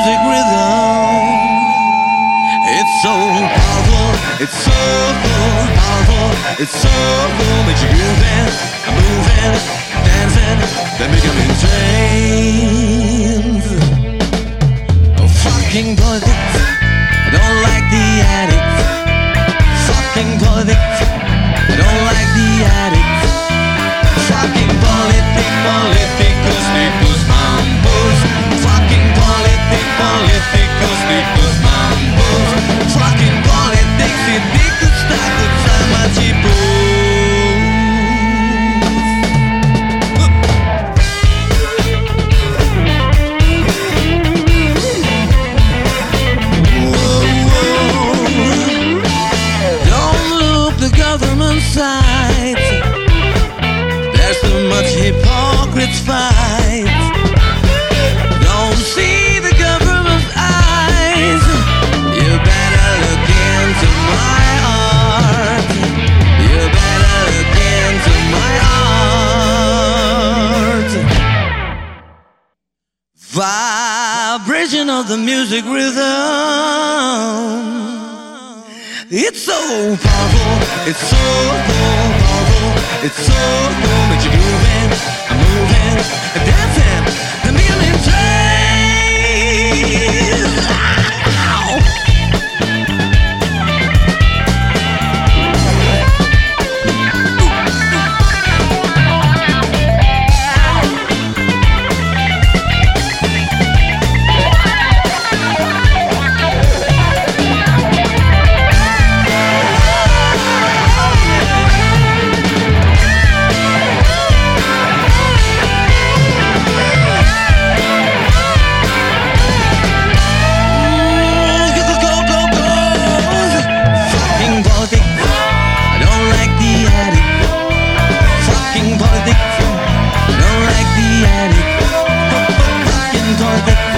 music rhythm. It's so powerful, it's so cool, powerful, it's so cool that you're grooving, moving, dancing, then becoming trains. Oh, fucking boy, government side. There's too much hypocrites fight. Don't see the government's eyes. You better look into my heart. You better look into my heart. Vibration of the music rhythm. It's so powerful, it's so powerful, it's so cool, makes you're moving, I'm moving, Politics,